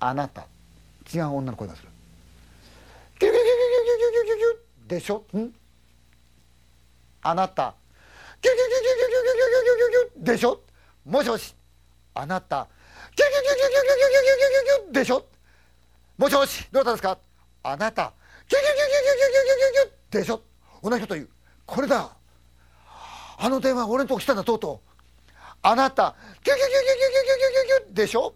あなた。違う女の声がする。キュキュキュキュキュキュキュキュキュでしょんあなたキュキュキュキュキュキュキュキュキュキュキュでしょもしもしあなたキュキュキュキュキュキュキュキュキュキュキュでしょもしもしどうだったですかあなたキュキュキュキュキュキュキュキュキュでしょ同じこと言うこれだあの電話俺のとこ来たんだとうとうあなたキュキュキュキュキュキュキュキュキュでしょ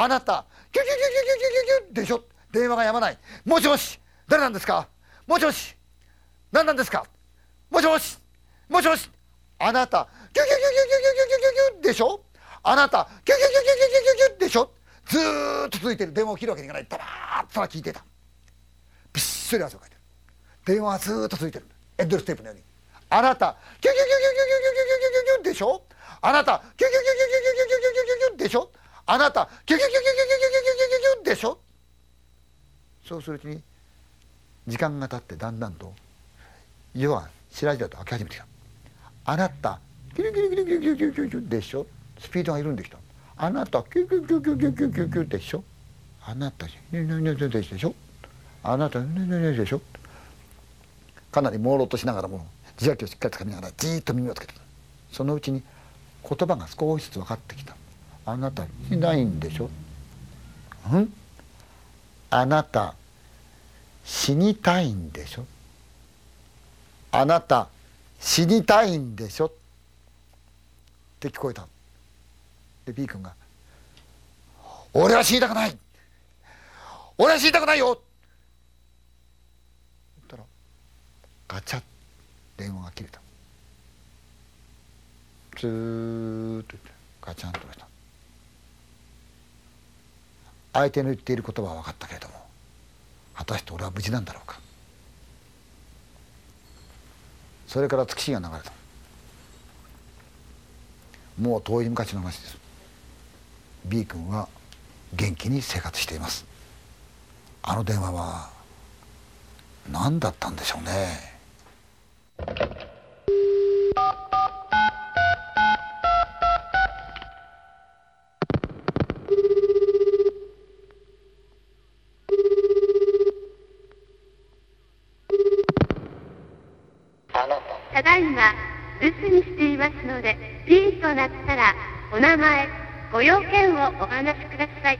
あなたキュキュキュキュキュキュキュでしょ電話がやまないもしもし誰なんですかもしもし何なんですかもしもしもしもしあなたキュキュキュキュキュキュキュキュキュでしょあなたキュキュキュキュキュキュキュでしょずーっと続いてる電話を切るわけにいかないたらーっと聞いてたびっしょり汗をかいてる電話はずーっと続いてるエンドレステープのようにあなたキュキュキュキュキュキュキュキュキュキュキュでしょあなたキュキュキュキュキュキュキュキュキュキュキュでしょあなたキュキュキュキュキュキュキュキュキュキュでしょそうするうちに時間が経ってだんだんと夜は白々と明き始めてきたあなたキュキュキュキュキュキュキュキュでしょスピードが緩んできたあなたキュキュキュキュキュキュキュキュでしょあなたねねねねでしょあなたねねねでしょかなり朦朧としながらも自虐をしっかりつかみながらじーっと耳をつけてたそのうちに言葉が少しずつ分かってきたあなたしないんでしょ？ん？あなた死にたいんでしょ？あなた死にたいんでしょ？って聞こえた。で B 君が「俺は死にたくない！俺は死にたくないよ!」言ったらガチャッ電話が切れた。ずーっとガチャンとした相手の言っている言葉は分かったけれども果たして俺は無事なんだろうか。それから月日が流れた。もう遠い昔の話です。B 君は元気に生活しています。あの電話は何だったんでしょうね。ただいま留守にしていますのでピーとなったらお名前ご用件をお話しください。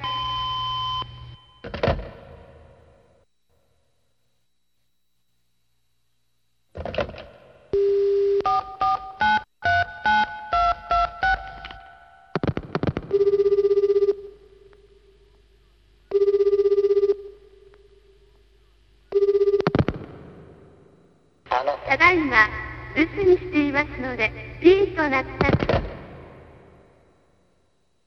ただいま留守にしていますのでピーとなった